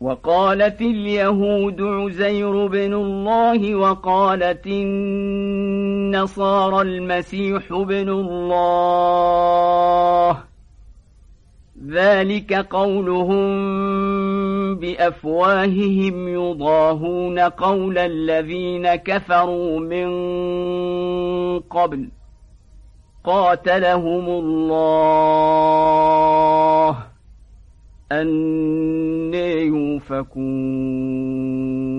وقالت اليهود عزير بن الله وقالت النصارى المسيح بن الله. ذلك قولهم بأفواههم يضاهون قول الذين كفروا من قبل. قاتلهم الله. أن يؤفكون